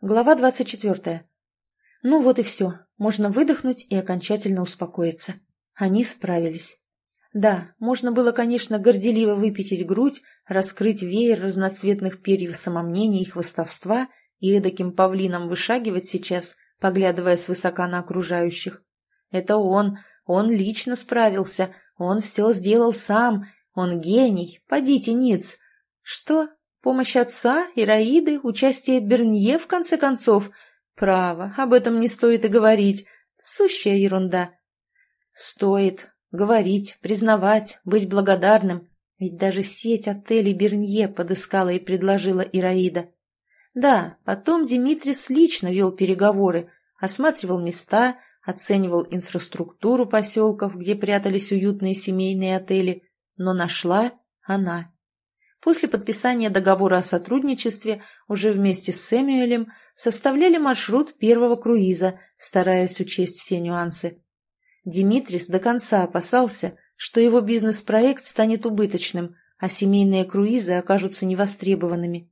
Глава двадцать четвертая. Ну вот и все. Можно выдохнуть и окончательно успокоиться. Они справились. Да, можно было, конечно, горделиво выпятить грудь, раскрыть веер разноцветных перьев самомнения и хвостовства и эдаким павлином вышагивать сейчас, поглядывая свысока на окружающих. Это он, он лично справился, он все сделал сам, он гений, подите ниц. Что, Помощь отца, Ираиды, участие Бернье, в конце концов. Право, об этом не стоит и говорить. Сущая ерунда. Стоит говорить, признавать, быть благодарным. Ведь даже сеть отелей Бернье подыскала и предложила Ираида. Да, потом Димитрис лично вел переговоры, осматривал места, оценивал инфраструктуру поселков, где прятались уютные семейные отели, но нашла она. После подписания договора о сотрудничестве уже вместе с Сэмюэлем составляли маршрут первого круиза, стараясь учесть все нюансы. Димитрис до конца опасался, что его бизнес-проект станет убыточным, а семейные круизы окажутся невостребованными.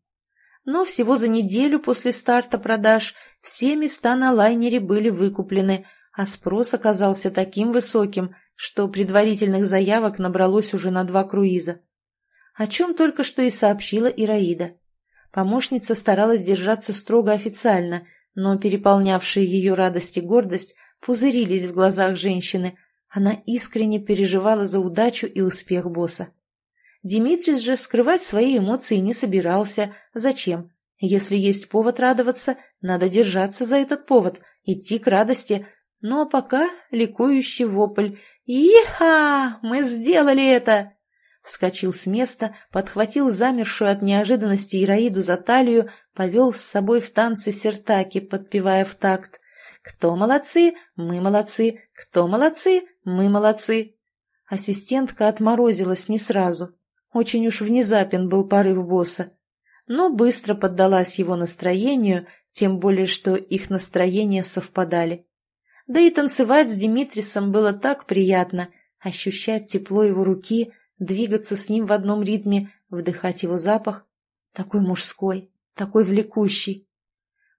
Но всего за неделю после старта продаж все места на лайнере были выкуплены, а спрос оказался таким высоким, что предварительных заявок набралось уже на два круиза о чем только что и сообщила Ираида. Помощница старалась держаться строго официально, но переполнявшие ее радость и гордость пузырились в глазах женщины. Она искренне переживала за удачу и успех босса. Димитрис же скрывать свои эмоции не собирался. Зачем? Если есть повод радоваться, надо держаться за этот повод, идти к радости. Ну а пока ликующий вопль «Иха! Мы сделали это!» Вскочил с места, подхватил замершую от неожиданности Ираиду за талию, повел с собой в танцы сертаки, подпевая в такт. «Кто молодцы? Мы молодцы! Кто молодцы? Мы молодцы!» Ассистентка отморозилась не сразу. Очень уж внезапен был порыв босса. Но быстро поддалась его настроению, тем более, что их настроения совпадали. Да и танцевать с Димитрисом было так приятно, ощущать тепло его руки — двигаться с ним в одном ритме, вдыхать его запах. Такой мужской, такой влекущий.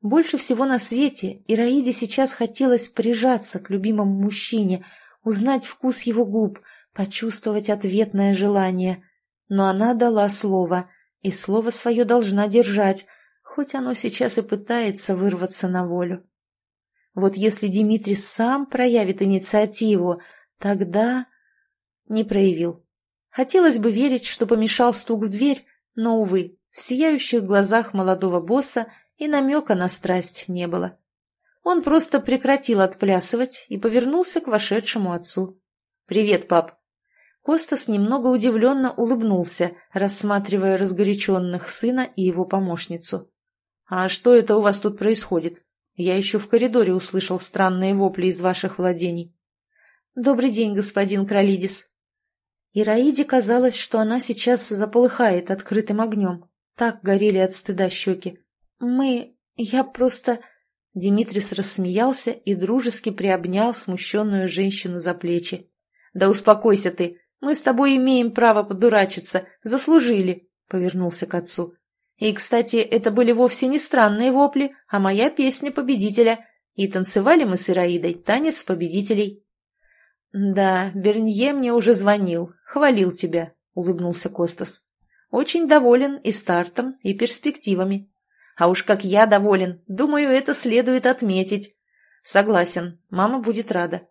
Больше всего на свете Ираиде сейчас хотелось прижаться к любимому мужчине, узнать вкус его губ, почувствовать ответное желание. Но она дала слово, и слово свое должна держать, хоть оно сейчас и пытается вырваться на волю. Вот если Дмитрий сам проявит инициативу, тогда... Не проявил. Хотелось бы верить, что помешал стук в дверь, но, увы, в сияющих глазах молодого босса и намека на страсть не было. Он просто прекратил отплясывать и повернулся к вошедшему отцу. «Привет, пап!» Костас немного удивленно улыбнулся, рассматривая разгоряченных сына и его помощницу. «А что это у вас тут происходит? Я еще в коридоре услышал странные вопли из ваших владений». «Добрый день, господин Кролидис», и Раиде казалось, что она сейчас заполыхает открытым огнем. Так горели от стыда щеки. «Мы... я просто...» Димитрис рассмеялся и дружески приобнял смущенную женщину за плечи. «Да успокойся ты! Мы с тобой имеем право подурачиться. Заслужили!» — повернулся к отцу. «И, кстати, это были вовсе не странные вопли, а моя песня победителя. И танцевали мы с Ираидой танец победителей». «Да, Бернье мне уже звонил, хвалил тебя», — улыбнулся Костас. «Очень доволен и стартом, и перспективами. А уж как я доволен, думаю, это следует отметить». «Согласен, мама будет рада».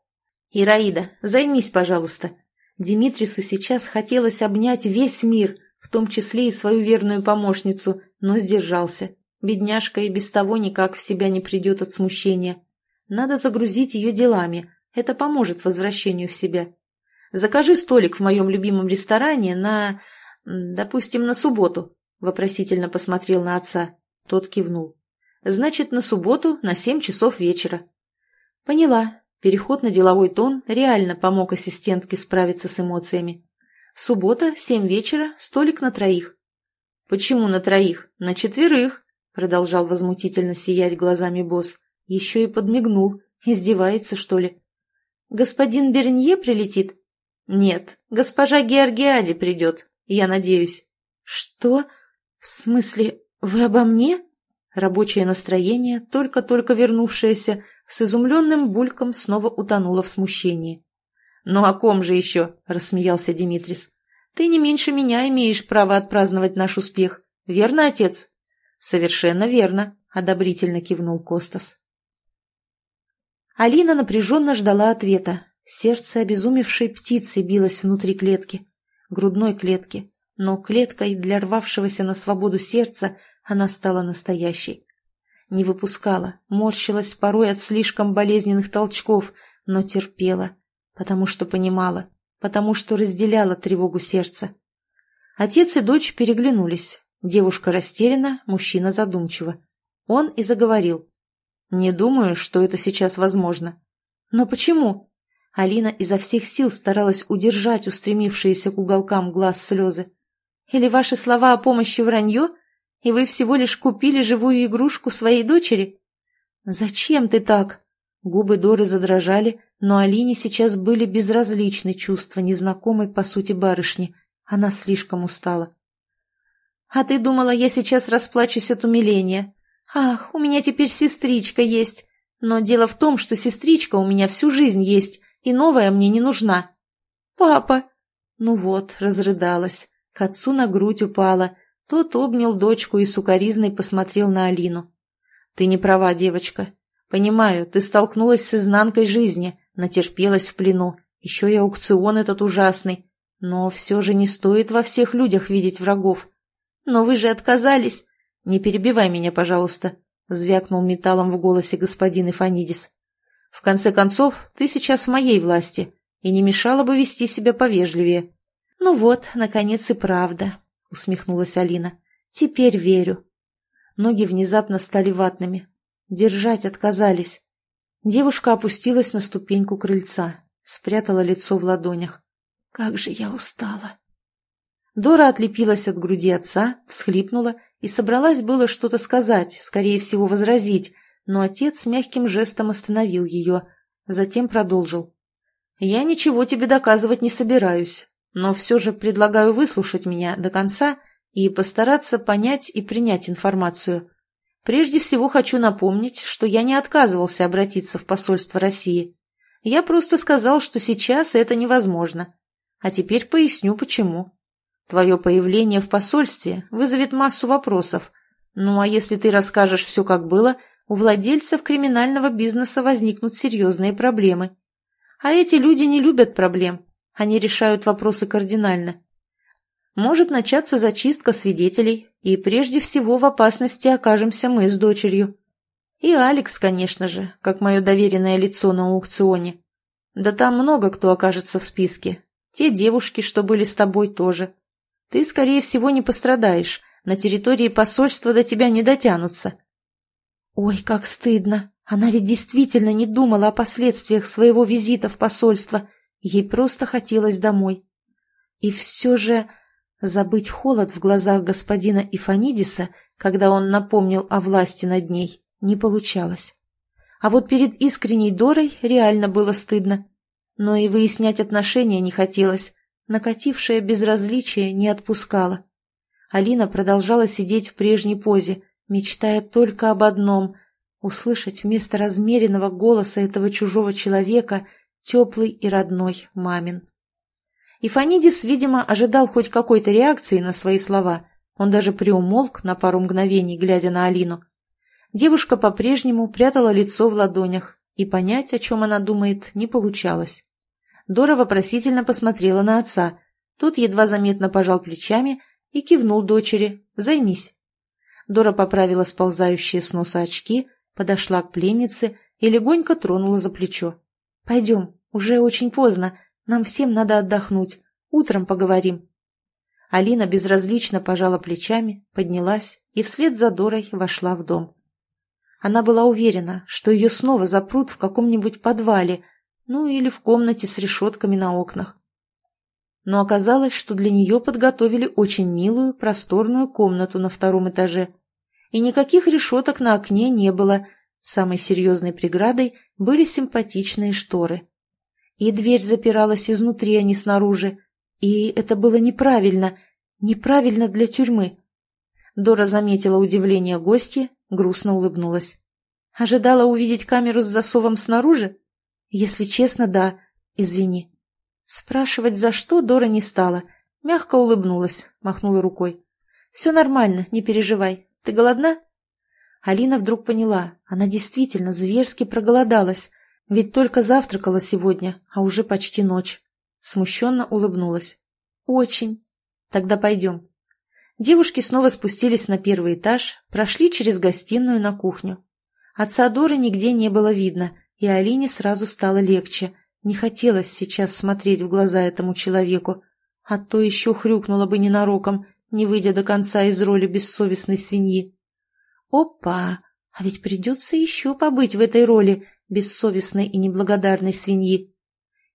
«Ираида, займись, пожалуйста». Димитрису сейчас хотелось обнять весь мир, в том числе и свою верную помощницу, но сдержался. Бедняжка и без того никак в себя не придет от смущения. Надо загрузить ее делами, это поможет возвращению в себя. Закажи столик в моем любимом ресторане на... допустим, на субботу. Вопросительно посмотрел на отца. Тот кивнул. Значит, на субботу на семь часов вечера. Поняла. Переход на деловой тон реально помог ассистентке справиться с эмоциями. Суббота, семь вечера, столик на троих. Почему на троих? На четверых, продолжал возмутительно сиять глазами босс. Еще и подмигнул. Издевается, что ли? «Господин Бернье прилетит?» «Нет, госпожа Георгиади придет, я надеюсь». «Что? В смысле, вы обо мне?» Рабочее настроение, только-только вернувшееся, с изумленным бульком снова утонуло в смущении. «Ну о ком же еще?» – рассмеялся Димитрис. «Ты не меньше меня имеешь право отпраздновать наш успех. Верно, отец?» «Совершенно верно», – одобрительно кивнул Костас. Алина напряженно ждала ответа. Сердце обезумевшей птицы билось внутри клетки, грудной клетки, но клеткой для рвавшегося на свободу сердца она стала настоящей. Не выпускала, морщилась порой от слишком болезненных толчков, но терпела, потому что понимала, потому что разделяла тревогу сердца. Отец и дочь переглянулись. Девушка растеряна, мужчина задумчиво. Он и заговорил. «Не думаю, что это сейчас возможно». «Но почему?» Алина изо всех сил старалась удержать устремившиеся к уголкам глаз слезы. «Или ваши слова о помощи вранье?» и вы всего лишь купили живую игрушку своей дочери? Зачем ты так? Губы Доры задрожали, но Алине сейчас были безразличны чувства незнакомой по сути барышни. Она слишком устала. «А ты думала, я сейчас расплачусь от умиления? Ах, у меня теперь сестричка есть. Но дело в том, что сестричка у меня всю жизнь есть, и новая мне не нужна». «Папа!» Ну вот, разрыдалась. К отцу на грудь упала, тот обнял дочку и сукоризной посмотрел на Алину. «Ты не права, девочка. Понимаю, ты столкнулась с изнанкой жизни, натерпелась в плену. Еще и аукцион этот ужасный. Но все же не стоит во всех людях видеть врагов. Но вы же отказались. Не перебивай меня, пожалуйста», — звякнул металлом в голосе господин Ифанидис. «В конце концов, ты сейчас в моей власти, и не мешало бы вести себя повежливее». «Ну вот, наконец и правда», — усмехнулась Алина. «Теперь верю». Ноги внезапно стали ватными. Держать отказались. Девушка опустилась на ступеньку крыльца, спрятала лицо в ладонях. «Как же я устала!» Дора отлепилась от груди отца, всхлипнула и собралась было что-то сказать, скорее всего возразить, но отец мягким жестом остановил ее, затем продолжил. «Я ничего тебе доказывать не собираюсь но все же предлагаю выслушать меня до конца и постараться понять и принять информацию. Прежде всего хочу напомнить, что я не отказывался обратиться в посольство России. Я просто сказал, что сейчас это невозможно. А теперь поясню, почему. Твое появление в посольстве вызовет массу вопросов. Ну а если ты расскажешь все, как было, у владельцев криминального бизнеса возникнут серьезные проблемы. А эти люди не любят проблем, они решают вопросы кардинально. Может начаться зачистка свидетелей, и прежде всего в опасности окажемся мы с дочерью. И Алекс, конечно же, как мое доверенное лицо на аукционе. Да там много кто окажется в списке. Те девушки, что были с тобой, тоже. Ты, скорее всего, не пострадаешь. На территории посольства до тебя не дотянутся. Ой, как стыдно. Она ведь действительно не думала о последствиях своего визита в посольство Ей просто хотелось домой. И все же забыть холод в глазах господина Ифанидиса, когда он напомнил о власти над ней, не получалось. А вот перед искренней Дорой реально было стыдно. Но и выяснять отношения не хотелось. Накатившее безразличие не отпускало. Алина продолжала сидеть в прежней позе, мечтая только об одном — услышать вместо размеренного голоса этого чужого человека теплый и родной мамин. И Фанидис, видимо, ожидал хоть какой-то реакции на свои слова. Он даже приумолк на пару мгновений, глядя на Алину. Девушка по-прежнему прятала лицо в ладонях, и понять, о чем она думает, не получалось. Дора вопросительно посмотрела на отца. Тот едва заметно пожал плечами и кивнул дочери «Займись». Дора поправила сползающие с носа очки, подошла к пленнице и легонько тронула за плечо. «Пойдем, уже очень поздно, нам всем надо отдохнуть. Утром поговорим». Алина безразлично пожала плечами, поднялась и вслед за Дорой вошла в дом. Она была уверена, что ее снова запрут в каком-нибудь подвале, ну или в комнате с решетками на окнах. Но оказалось, что для нее подготовили очень милую, просторную комнату на втором этаже. И никаких решеток на окне не было, самой серьезной преградой были симпатичные шторы. И дверь запиралась изнутри, а не снаружи. И это было неправильно, неправильно для тюрьмы. Дора заметила удивление гостя грустно улыбнулась. «Ожидала увидеть камеру с засовом снаружи?» «Если честно, да. Извини». Спрашивать, за что, Дора не стала. Мягко улыбнулась, махнула рукой. «Все нормально, не переживай. Ты голодна?» Алина вдруг поняла, она действительно зверски проголодалась, ведь только завтракала сегодня, а уже почти ночь. Смущенно улыбнулась. «Очень. Тогда пойдем». Девушки снова спустились на первый этаж, прошли через гостиную на кухню. Отца Доры нигде не было видно, и Алине сразу стало легче. Не хотелось сейчас смотреть в глаза этому человеку, а то еще хрюкнула бы ненароком, не выйдя до конца из роли бессовестной свиньи. Опа! А ведь придется еще побыть в этой роли бессовестной и неблагодарной свиньи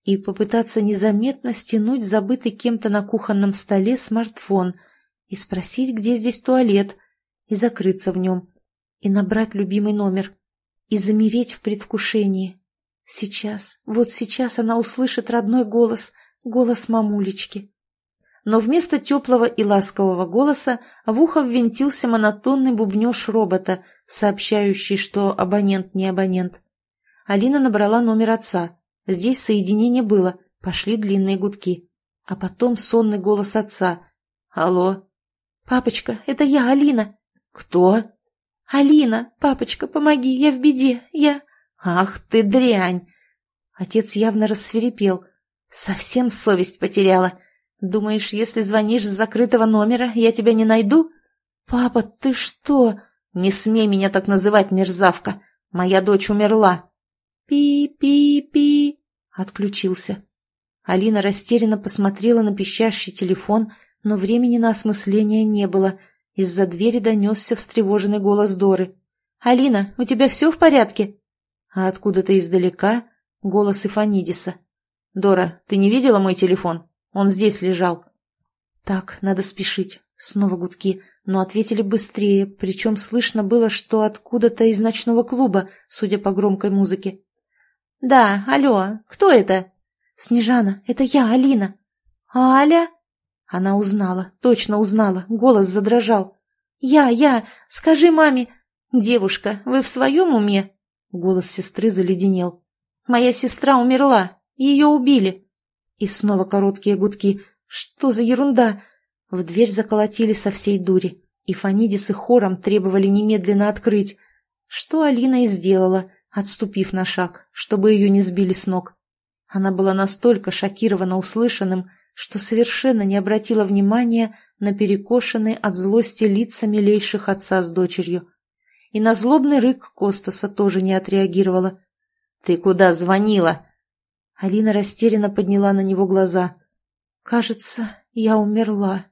и попытаться незаметно стянуть забытый кем-то на кухонном столе смартфон и спросить, где здесь туалет, и закрыться в нем, и набрать любимый номер, и замереть в предвкушении. Сейчас, вот сейчас она услышит родной голос, голос мамулечки. Но вместо теплого и ласкового голоса в ухо ввинтился монотонный бубнеж робота, сообщающий, что абонент не абонент. Алина набрала номер отца. Здесь соединение было, пошли длинные гудки. А потом сонный голос отца. «Алло?» «Папочка, это я, Алина». «Кто?» «Алина, папочка, помоги, я в беде, я...» «Ах ты дрянь!» Отец явно рассверепел. «Совсем совесть потеряла. Думаешь, если звонишь с закрытого номера, я тебя не найду?» «Папа, ты что?» «Не смей меня так называть, мерзавка. Моя дочь умерла». «Пи-пи-пи!» Отключился. Алина растерянно посмотрела на пищащий телефон, но времени на осмысление не было. Из-за двери донесся встревоженный голос Доры. «Алина, у тебя все в порядке?» А откуда-то издалека голос Ифанидиса. «Дора, ты не видела мой телефон? Он здесь лежал». «Так, надо спешить». Снова гудки но ответили быстрее, причем слышно было, что откуда-то из ночного клуба, судя по громкой музыке. «Да, алло, кто это?» «Снежана, это я, Алина». «Аля?» Она узнала, точно узнала, голос задрожал. «Я, я, скажи маме...» «Девушка, вы в своем уме?» Голос сестры заледенел. «Моя сестра умерла, ее убили». И снова короткие гудки. «Что за ерунда?» В дверь заколотили со всей дури, и Фанидисы хором требовали немедленно открыть. Что Алина и сделала, отступив на шаг, чтобы ее не сбили с ног. Она была настолько шокирована услышанным, что совершенно не обратила внимания на перекошенные от злости лица милейших отца с дочерью. И на злобный рык Костаса тоже не отреагировала. «Ты куда звонила?» Алина растерянно подняла на него глаза. «Кажется, я умерла».